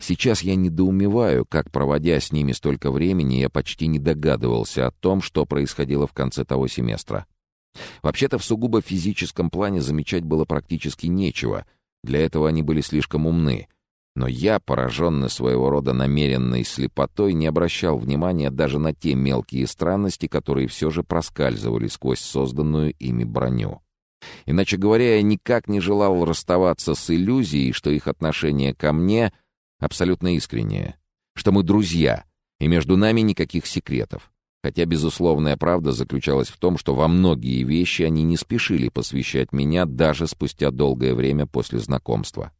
Сейчас я недоумеваю, как, проводя с ними столько времени, я почти не догадывался о том, что происходило в конце того семестра. Вообще-то в сугубо физическом плане замечать было практически нечего. Для этого они были слишком умны. Но я, пораженный своего рода намеренной слепотой, не обращал внимания даже на те мелкие странности, которые все же проскальзывали сквозь созданную ими броню. Иначе говоря, я никак не желал расставаться с иллюзией, что их отношение ко мне абсолютно искреннее, что мы друзья, и между нами никаких секретов. Хотя безусловная правда заключалась в том, что во многие вещи они не спешили посвящать меня даже спустя долгое время после знакомства.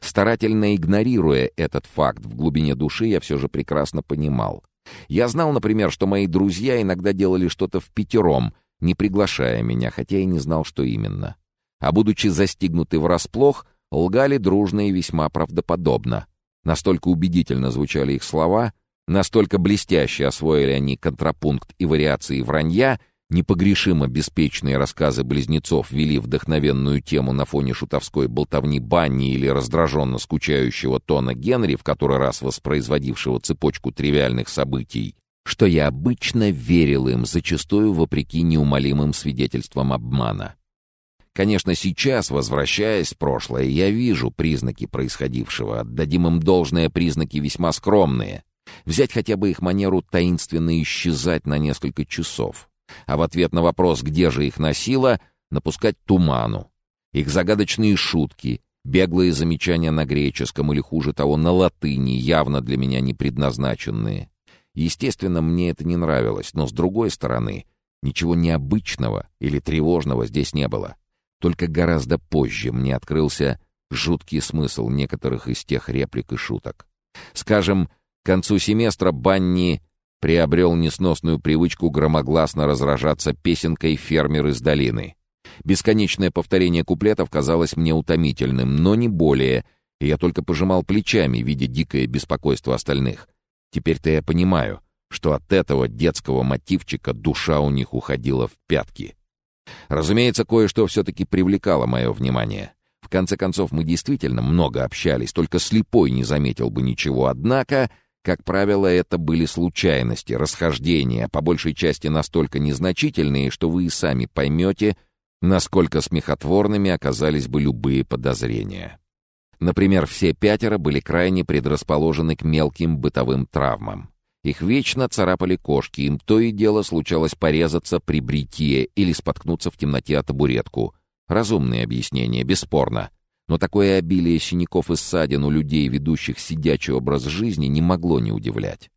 Старательно игнорируя этот факт в глубине души, я все же прекрасно понимал. Я знал, например, что мои друзья иногда делали что-то в пятером, не приглашая меня, хотя и не знал, что именно. А будучи застигнуты врасплох, лгали дружно и весьма правдоподобно. Настолько убедительно звучали их слова — Настолько блестяще освоили они контрапункт и вариации вранья, непогрешимо беспечные рассказы близнецов вели вдохновенную тему на фоне шутовской болтовни Банни или раздраженно скучающего тона Генри, в который раз воспроизводившего цепочку тривиальных событий, что я обычно верил им, зачастую вопреки неумолимым свидетельствам обмана. Конечно, сейчас, возвращаясь в прошлое, я вижу признаки происходившего, отдадим им должные признаки весьма скромные — Взять хотя бы их манеру таинственно исчезать на несколько часов. А в ответ на вопрос, где же их носило, напускать туману. Их загадочные шутки, беглые замечания на греческом или, хуже того, на латыни, явно для меня не предназначенные. Естественно, мне это не нравилось, но, с другой стороны, ничего необычного или тревожного здесь не было. Только гораздо позже мне открылся жуткий смысл некоторых из тех реплик и шуток. Скажем, к концу семестра Банни приобрел несносную привычку громогласно разражаться песенкой «Фермер из долины». Бесконечное повторение куплетов казалось мне утомительным, но не более, и я только пожимал плечами, видя дикое беспокойство остальных. Теперь-то я понимаю, что от этого детского мотивчика душа у них уходила в пятки. Разумеется, кое-что все-таки привлекало мое внимание. В конце концов, мы действительно много общались, только слепой не заметил бы ничего, однако... Как правило, это были случайности, расхождения, по большей части настолько незначительные, что вы и сами поймете, насколько смехотворными оказались бы любые подозрения. Например, все пятеро были крайне предрасположены к мелким бытовым травмам. Их вечно царапали кошки, им то и дело случалось порезаться при бритье или споткнуться в темноте о табуретку. Разумные объяснения, бесспорно. Но такое обилие синяков и ссадин у людей, ведущих сидячий образ жизни, не могло не удивлять.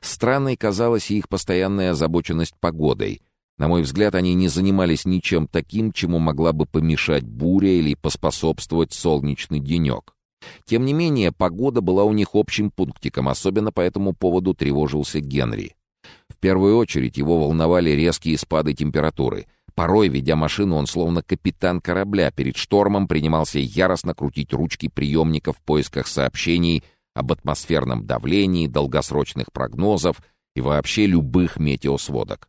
Странной казалась и их постоянная озабоченность погодой. На мой взгляд, они не занимались ничем таким, чему могла бы помешать буря или поспособствовать солнечный денек. Тем не менее, погода была у них общим пунктиком, особенно по этому поводу тревожился Генри. В первую очередь его волновали резкие спады температуры — Порой, ведя машину, он словно капитан корабля перед штормом принимался яростно крутить ручки приемников в поисках сообщений об атмосферном давлении, долгосрочных прогнозов и вообще любых метеосводок.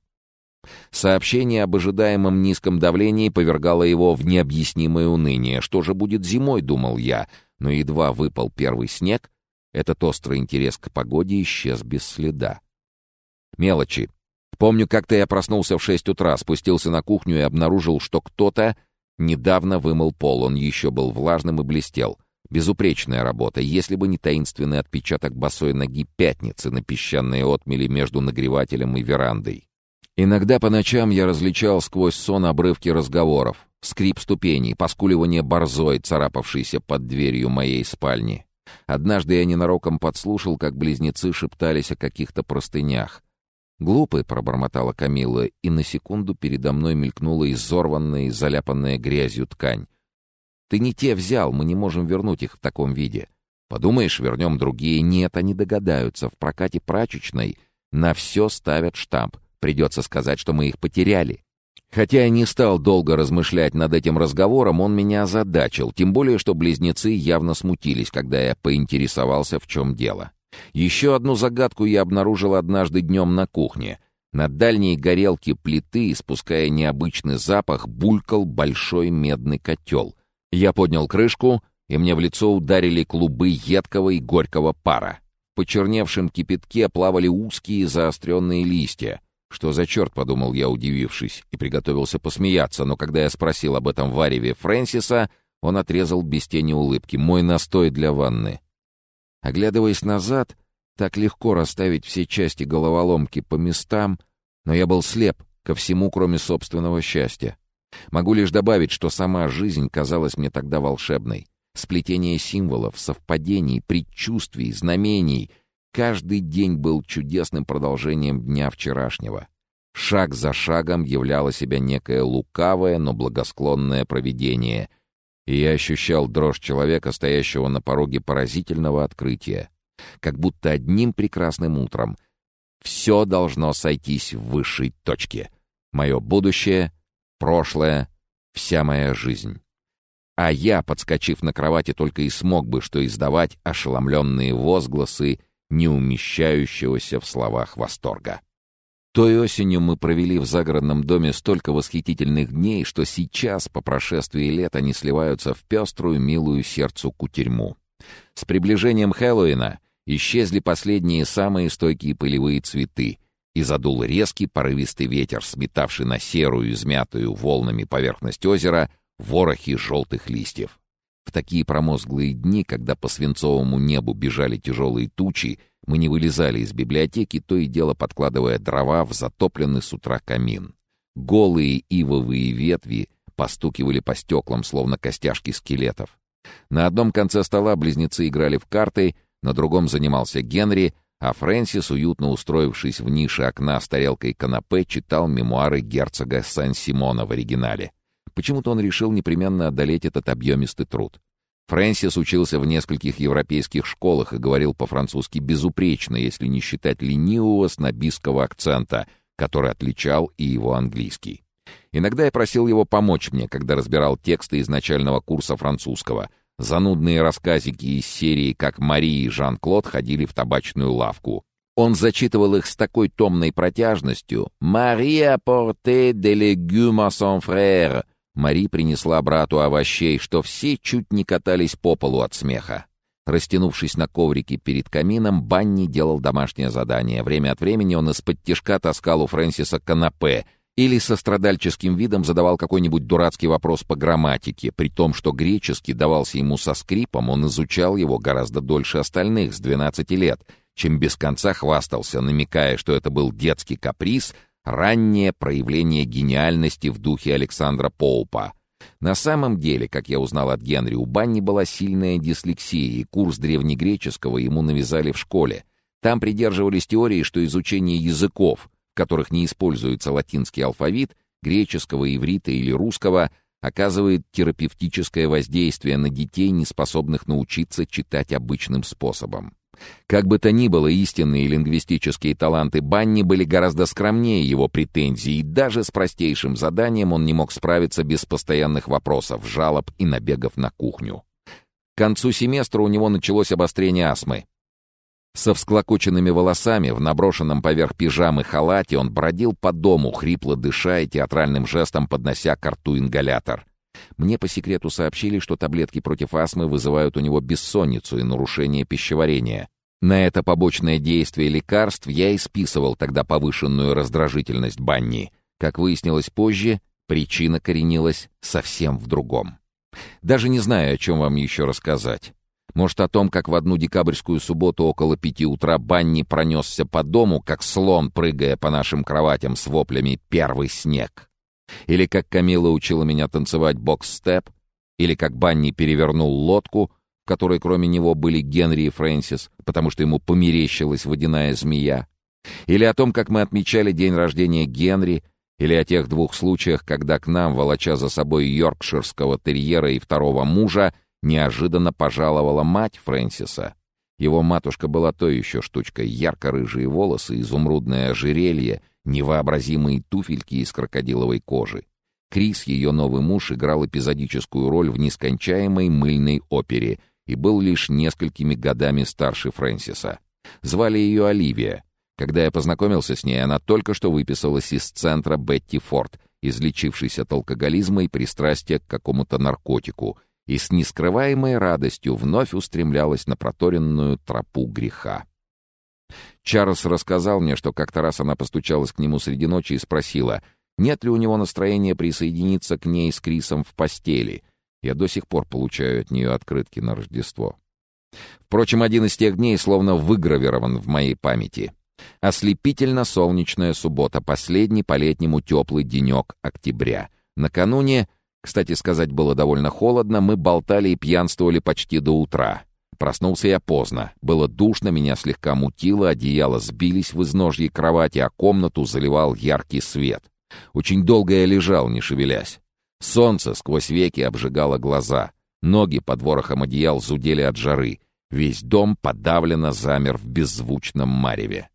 Сообщение об ожидаемом низком давлении повергало его в необъяснимое уныние. Что же будет зимой, думал я, но едва выпал первый снег, этот острый интерес к погоде исчез без следа. Мелочи, Помню, как-то я проснулся в шесть утра, спустился на кухню и обнаружил, что кто-то недавно вымыл пол. Он еще был влажным и блестел. Безупречная работа, если бы не таинственный отпечаток босой ноги пятницы на песчаной отмели между нагревателем и верандой. Иногда по ночам я различал сквозь сон обрывки разговоров, скрип ступеней, поскуливание борзой, царапавшейся под дверью моей спальни. Однажды я ненароком подслушал, как близнецы шептались о каких-то простынях. «Глупый», — пробормотала Камила, и на секунду передо мной мелькнула изорванная и заляпанная грязью ткань. «Ты не те взял, мы не можем вернуть их в таком виде. Подумаешь, вернем другие. Нет, они догадаются. В прокате прачечной на все ставят штамп. Придется сказать, что мы их потеряли». Хотя я не стал долго размышлять над этим разговором, он меня озадачил, тем более, что близнецы явно смутились, когда я поинтересовался, в чем дело. Еще одну загадку я обнаружил однажды днем на кухне. На дальней горелке плиты, испуская необычный запах, булькал большой медный котел. Я поднял крышку и мне в лицо ударили клубы едкого и горького пара. В почерневшем кипятке плавали узкие заостренные листья. Что за черт, подумал я, удивившись, и приготовился посмеяться, но когда я спросил об этом вареве Фрэнсиса, он отрезал без тени улыбки. «Мой настой для ванны». Оглядываясь назад, так легко расставить все части головоломки по местам, но я был слеп ко всему, кроме собственного счастья. Могу лишь добавить, что сама жизнь казалась мне тогда волшебной. Сплетение символов, совпадений, предчувствий, знамений. Каждый день был чудесным продолжением дня вчерашнего. Шаг за шагом являло себя некое лукавое, но благосклонное провидение. И я ощущал дрожь человека, стоящего на пороге поразительного открытия. Как будто одним прекрасным утром все должно сойтись в высшей точке. Мое будущее, прошлое, вся моя жизнь. А я, подскочив на кровати, только и смог бы что издавать ошеломленные возгласы, не умещающегося в словах восторга. Той осенью мы провели в загородном доме столько восхитительных дней, что сейчас, по прошествии лет, они сливаются в пеструю, милую сердцу кутерьму. С приближением Хэллоуина исчезли последние самые стойкие пылевые цветы, и задул резкий порывистый ветер, сметавший на серую, измятую волнами поверхность озера ворохи желтых листьев. В такие промозглые дни, когда по свинцовому небу бежали тяжелые тучи, мы не вылезали из библиотеки, то и дело подкладывая дрова в затопленный с утра камин. Голые ивовые ветви постукивали по стеклам, словно костяшки скелетов. На одном конце стола близнецы играли в карты, на другом занимался Генри, а Фрэнсис, уютно устроившись в нише окна с тарелкой канапе, читал мемуары герцога Сан-Симона в оригинале. Почему-то он решил непременно одолеть этот объемистый труд. Фрэнсис учился в нескольких европейских школах и говорил по-французски безупречно, если не считать ленивого снобистского акцента, который отличал и его английский. Иногда я просил его помочь мне, когда разбирал тексты из начального курса французского. Занудные рассказики из серии «Как Мари и Жан-Клод ходили в табачную лавку». Он зачитывал их с такой томной протяжностью «Мари apporté des légumes à son frère», Мари принесла брату овощей, что все чуть не катались по полу от смеха. Растянувшись на коврике перед камином, Банни делал домашнее задание. Время от времени он из-под тишка таскал у Фрэнсиса канапе или со страдальческим видом задавал какой-нибудь дурацкий вопрос по грамматике, при том, что греческий давался ему со скрипом, он изучал его гораздо дольше остальных, с 12 лет, чем без конца хвастался, намекая, что это был детский каприз, раннее проявление гениальности в духе Александра Поупа. На самом деле, как я узнал от Генри, у Банни была сильная дислексия, и курс древнегреческого ему навязали в школе. Там придерживались теории, что изучение языков, в которых не используется латинский алфавит, греческого, иврита или русского, оказывает терапевтическое воздействие на детей, не способных научиться читать обычным способом. Как бы то ни было, истинные лингвистические таланты Банни были гораздо скромнее его претензий, и даже с простейшим заданием он не мог справиться без постоянных вопросов, жалоб и набегов на кухню. К концу семестра у него началось обострение астмы. Со всклокоченными волосами, в наброшенном поверх пижамы халате, он бродил по дому, хрипло дыша и театральным жестом поднося к рту ингалятор. Мне по секрету сообщили, что таблетки против астмы вызывают у него бессонницу и нарушение пищеварения. На это побочное действие лекарств я и списывал тогда повышенную раздражительность Банни. Как выяснилось позже, причина коренилась совсем в другом. Даже не знаю, о чем вам еще рассказать. Может, о том, как в одну декабрьскую субботу около пяти утра Банни пронесся по дому, как слон, прыгая по нашим кроватям с воплями «Первый снег». Или как Камила учила меня танцевать бокс-степ, или как Банни перевернул лодку, в которой кроме него были Генри и Фрэнсис, потому что ему померещилась водяная змея. Или о том, как мы отмечали день рождения Генри, или о тех двух случаях, когда к нам, волоча за собой йоркширского терьера и второго мужа, неожиданно пожаловала мать Фрэнсиса. Его матушка была то еще штучкой, ярко-рыжие волосы, изумрудное ожерелье — невообразимые туфельки из крокодиловой кожи. Крис, ее новый муж, играл эпизодическую роль в нескончаемой мыльной опере и был лишь несколькими годами старше Фрэнсиса. Звали ее Оливия. Когда я познакомился с ней, она только что выписалась из центра Бетти Форд, излечившись от алкоголизма и пристрастия к какому-то наркотику, и с нескрываемой радостью вновь устремлялась на проторенную тропу греха. Чарльз рассказал мне, что как-то раз она постучалась к нему среди ночи и спросила, нет ли у него настроения присоединиться к ней с Крисом в постели. Я до сих пор получаю от нее открытки на Рождество. Впрочем, один из тех дней словно выгравирован в моей памяти. Ослепительно солнечная суббота, последний по-летнему теплый денек октября. Накануне, кстати сказать, было довольно холодно, мы болтали и пьянствовали почти до утра. Проснулся я поздно. Было душно, меня слегка мутило, одеяло сбились в изножье кровати, а комнату заливал яркий свет. Очень долго я лежал, не шевелясь. Солнце сквозь веки обжигало глаза. Ноги под ворохом одеял зудели от жары. Весь дом подавленно замер в беззвучном мареве.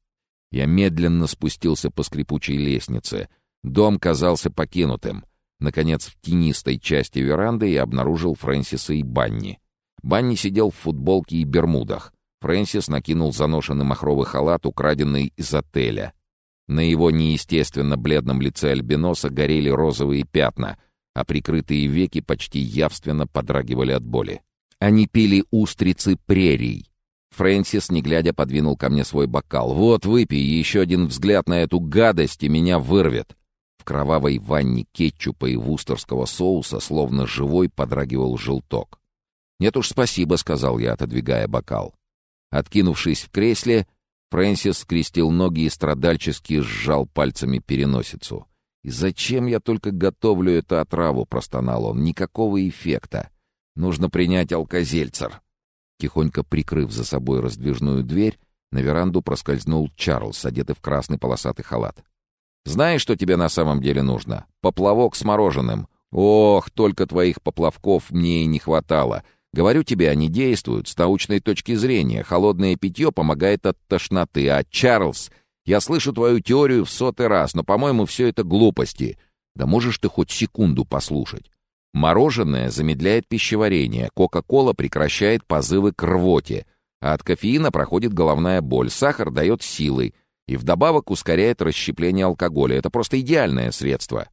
Я медленно спустился по скрипучей лестнице. Дом казался покинутым. Наконец, в тенистой части веранды я обнаружил Фрэнсиса и Банни. Банни сидел в футболке и бермудах. Фрэнсис накинул заношенный махровый халат, украденный из отеля. На его неестественно бледном лице альбиноса горели розовые пятна, а прикрытые веки почти явственно подрагивали от боли. Они пили устрицы прерий. Фрэнсис, не глядя, подвинул ко мне свой бокал. «Вот, выпей, еще один взгляд на эту гадость, и меня вырвет!» В кровавой ванне кетчупа и вустерского соуса, словно живой, подрагивал желток. «Нет уж, спасибо», — сказал я, отодвигая бокал. Откинувшись в кресле, Фрэнсис скрестил ноги и страдальчески сжал пальцами переносицу. «И зачем я только готовлю эту отраву?» — простонал он. «Никакого эффекта. Нужно принять алкозельцер». Тихонько прикрыв за собой раздвижную дверь, на веранду проскользнул Чарльз, одетый в красный полосатый халат. «Знаешь, что тебе на самом деле нужно? Поплавок с мороженым. Ох, только твоих поплавков мне и не хватало. Говорю тебе, они действуют с научной точки зрения. Холодное питье помогает от тошноты. А, Чарльз, я слышу твою теорию в сотый раз, но, по-моему, все это глупости. Да можешь ты хоть секунду послушать. Мороженое замедляет пищеварение, Кока-кола прекращает позывы к рвоте, а от кофеина проходит головная боль, сахар дает силы и вдобавок ускоряет расщепление алкоголя. Это просто идеальное средство.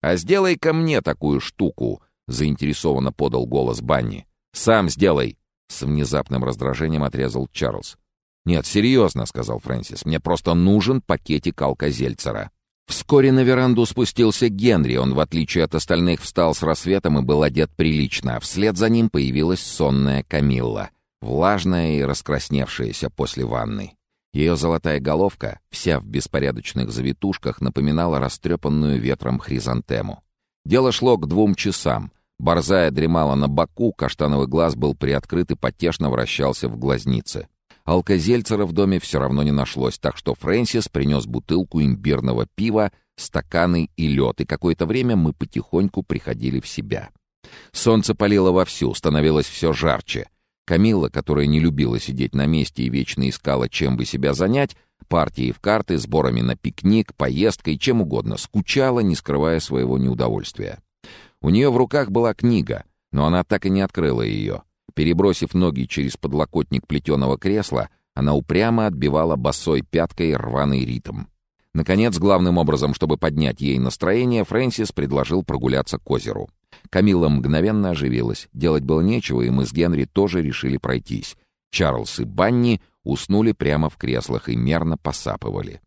«А сделай-ка мне такую штуку», — заинтересованно подал голос Банни. «Сам сделай!» — с внезапным раздражением отрезал Чарльз. «Нет, серьезно», — сказал Фрэнсис, — «мне просто нужен пакетик алкозельцера». Вскоре на веранду спустился Генри. Он, в отличие от остальных, встал с рассветом и был одет прилично. Вслед за ним появилась сонная Камилла, влажная и раскрасневшаяся после ванны. Ее золотая головка, вся в беспорядочных завитушках, напоминала растрепанную ветром хризантему. Дело шло к двум часам. Борзая дремала на боку, каштановый глаз был приоткрыт и потешно вращался в глазнице. Алкозельцера в доме все равно не нашлось, так что Фрэнсис принес бутылку имбирного пива, стаканы и лед, и какое-то время мы потихоньку приходили в себя. Солнце палило вовсю, становилось все жарче. Камилла, которая не любила сидеть на месте и вечно искала, чем бы себя занять, партией в карты, сборами на пикник, поездкой, чем угодно, скучала, не скрывая своего неудовольствия. У нее в руках была книга, но она так и не открыла ее. Перебросив ноги через подлокотник плетеного кресла, она упрямо отбивала босой пяткой рваный ритм. Наконец, главным образом, чтобы поднять ей настроение, Фрэнсис предложил прогуляться к озеру. Камилла мгновенно оживилась. Делать было нечего, и мы с Генри тоже решили пройтись. Чарльз и Банни уснули прямо в креслах и мерно посапывали.